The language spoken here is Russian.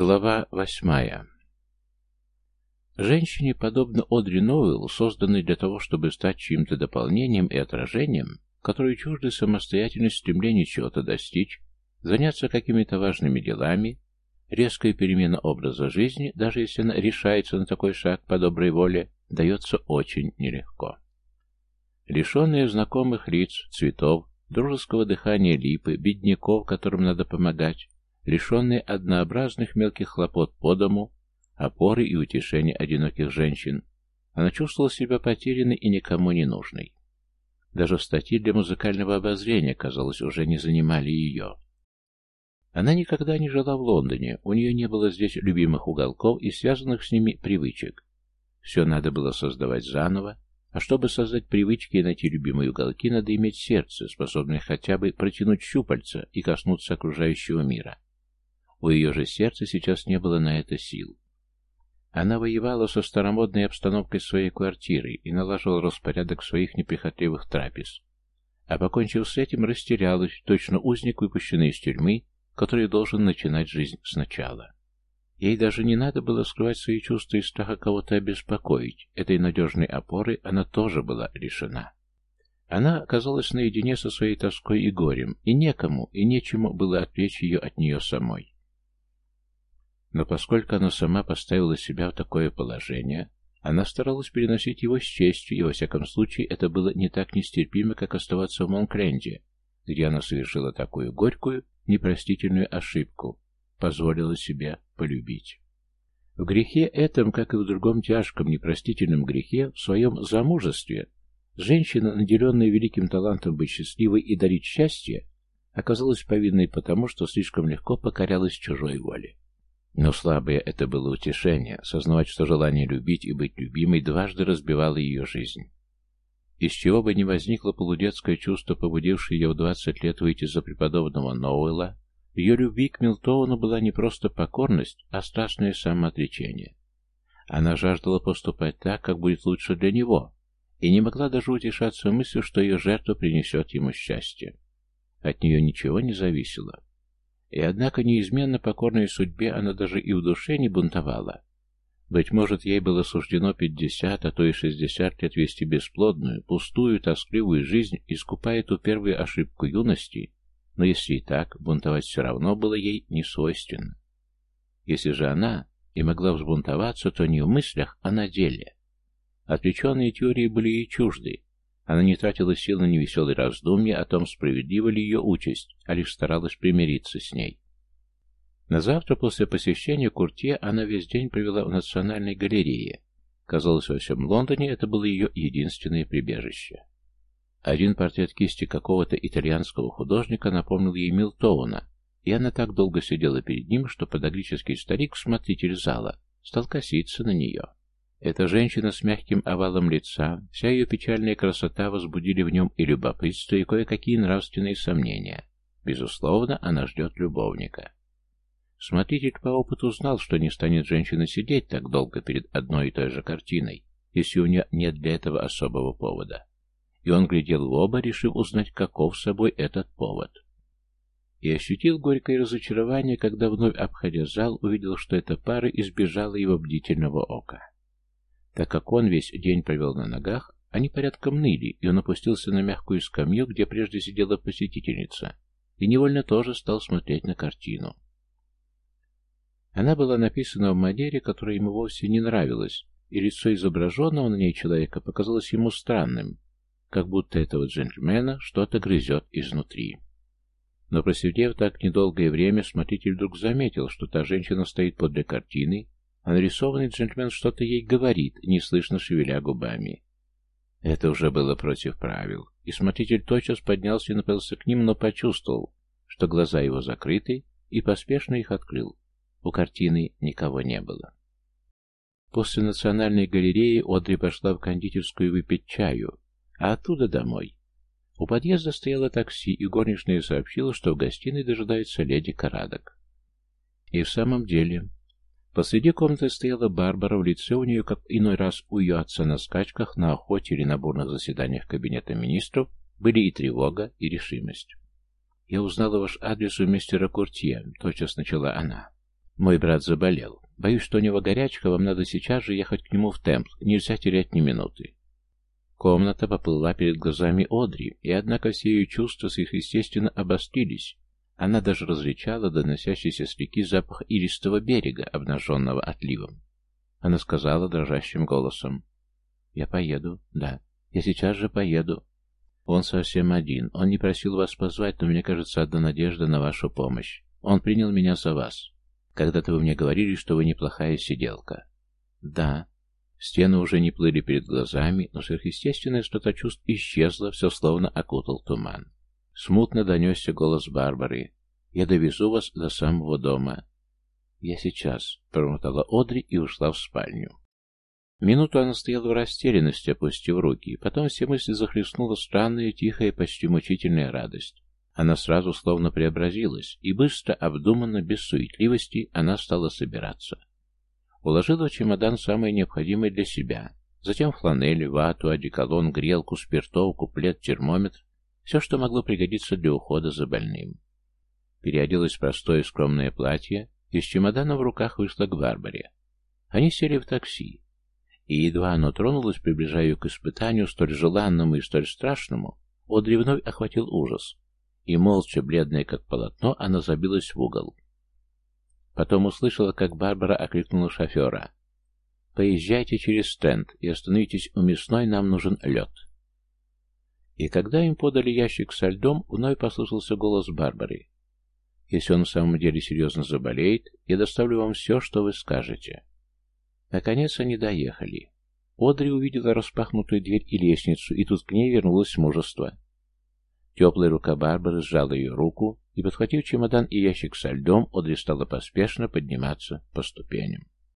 Глава восьмая Женщине, подобно Одри Новелл, созданной для того, чтобы стать чьим-то дополнением и отражением, которой чужды самостоятельность стремление чего-то достичь, заняться какими-то важными делами, резкая перемена образа жизни, даже если она решается на такой шаг по доброй воле, дается очень нелегко. Лишенные знакомых лиц, цветов, дружеского дыхания липы, бедняков, которым надо помогать, лишенные однообразных мелких хлопот по дому, опоры и утешения одиноких женщин, она чувствовала себя потерянной и никому не нужной. Даже статьи для музыкального обозрения, казалось, уже не занимали ее. Она никогда не жила в Лондоне, у нее не было здесь любимых уголков и связанных с ними привычек. Все надо было создавать заново, а чтобы создать привычки и найти любимые уголки, надо иметь сердце, способное хотя бы протянуть щупальца и коснуться окружающего мира. У ее же сердца сейчас не было на это сил. Она воевала со старомодной обстановкой своей квартиры и налаживала распорядок своих неприхотливых трапез. А покончив с этим, растерялась, точно узник, выпущенный из тюрьмы, который должен начинать жизнь сначала. Ей даже не надо было скрывать свои чувства и страха кого-то обеспокоить. Этой надежной опоры она тоже была лишена. Она оказалась наедине со своей тоской и горем, и некому, и нечему было отвлечь ее от нее самой. Но поскольку она сама поставила себя в такое положение, она старалась переносить его с честью, и во всяком случае это было не так нестерпимо, как оставаться в Монкленде, где она совершила такую горькую, непростительную ошибку, позволила себе полюбить. В грехе этом, как и в другом тяжком, непростительном грехе, в своем замужестве, женщина, наделенная великим талантом быть счастливой и дарить счастье, оказалась повинной потому, что слишком легко покорялась чужой воле. Но слабое это было утешение, сознавать, что желание любить и быть любимой дважды разбивало ее жизнь. Из чего бы ни возникло полудетское чувство, побудившее ее в двадцать лет выйти за преподобного Ноуэлла, ее любви к Милтоуну была не просто покорность, а страстное самоотречение. Она жаждала поступать так, как будет лучше для него, и не могла даже утешаться мыслью, что ее жертва принесет ему счастье. От нее ничего не зависело. И однако неизменно покорной судьбе она даже и в душе не бунтовала. Быть может, ей было суждено пятьдесят, а то и шестьдесят лет вести бесплодную, пустую, тоскливую жизнь, искупая ту первую ошибку юности, но если и так, бунтовать все равно было ей не свойственно. Если же она и могла взбунтоваться, то не в мыслях, а на деле. Отвлеченные теории были ей чужды, она не тратила сил на невеселые раздумья о том, справедлива ли ее участь, а лишь старалась примириться с ней. На завтра после посещения Куртье она весь день провела в Национальной галерее. Казалось, во всем Лондоне это было ее единственное прибежище. Один портрет кисти какого-то итальянского художника напомнил ей Милтоуна, и она так долго сидела перед ним, что подогрический старик, смотритель зала, стал коситься на нее. Эта женщина с мягким овалом лица, вся ее печальная красота возбудили в нем и любопытство, и кое-какие нравственные сомнения. Безусловно, она ждет любовника. Смотритель по опыту знал, что не станет женщина сидеть так долго перед одной и той же картиной, если у нее нет для этого особого повода. И он глядел в оба, решив узнать, каков собой этот повод. И ощутил горькое разочарование, когда, вновь обходя зал, увидел, что эта пара избежала его бдительного ока. Так как он весь день провел на ногах, они порядком ныли, и он опустился на мягкую скамью, где прежде сидела посетительница, и невольно тоже стал смотреть на картину. Она была написана в манере, которая ему вовсе не нравилась, и лицо изображенного на ней человека показалось ему странным, как будто этого джентльмена что-то грызет изнутри. Но просидев так недолгое время, смотритель вдруг заметил, что та женщина стоит подле картины а нарисованный джентльмен что-то ей говорит, неслышно шевеля губами. Это уже было против правил, и смотритель тотчас поднялся и направился к ним, но почувствовал, что глаза его закрыты, и поспешно их открыл. У картины никого не было. После национальной галереи Одри пошла в кондитерскую выпить чаю, а оттуда домой. У подъезда стояло такси, и горничная сообщила, что в гостиной дожидается леди Карадок. И в самом деле, Посреди комнаты стояла Барбара, в лице у нее, как иной раз у ее отца на скачках, на охоте или на бурных заседаниях Кабинета министров, были и тревога, и решимость. «Я узнала ваш адрес у мистера Куртье», — тотчас начала она. Мой брат заболел. Боюсь, что у него горячка, вам надо сейчас же ехать к нему в темп. Нельзя терять ни минуты. Комната поплыла перед глазами Одри, и однако все ее чувства сверхъестественно обострились. Она даже различала доносящийся с реки запах иристого берега, обнаженного отливом. Она сказала дрожащим голосом. «Я поеду, да, я сейчас же поеду. Он совсем один, он не просил вас позвать, но мне кажется, одна надежда на вашу помощь. Он принял меня за вас. Когда-то вы мне говорили, что вы неплохая сиделка». «Да, Стены уже не плыли перед глазами, но сверхъестественное что-то чувств исчезло, все словно окутал туман. Смутно донесся голос Барбары. «Я довезу вас до самого дома». «Я сейчас», — промотала Одри и ушла в спальню. Минуту она стояла в растерянности, опустив руки. Потом все мысли захлестнула странная, тихая, почти мучительная радость. Она сразу словно преобразилась, и быстро, обдуманно, без суетливости, она стала собираться. Уложила в чемодан самое необходимое для себя. Затем фланель, вату, одеколон, грелку, спиртовку, плед, термометр. Все, что могло пригодиться для ухода за больным. Переоделась в простое скромное платье и с чемоданом в руках вышла к Барбаре. Они сели в такси. И едва оно тронулось, приближая к испытанию, столь желанному и столь страшному, Одри вновь охватил ужас. И молча, бледная как полотно, она забилась в угол. Потом услышала, как Барбара окликнула шофера. «Поезжайте через стенд и остановитесь у мясной, нам нужен лед». И когда им подали ящик со льдом, вновь послышался голос Барбары. «Если он в самом деле серьезно заболеет, я доставлю вам все, что вы скажете». Наконец они доехали. Одри увидела распахнутую дверь и лестницу, и тут к ней вернулось мужество. Теплая рука Барбары сжала ее руку, и, подхватив чемодан и ящик со льдом, Одри стала поспешно подниматься по ступеням.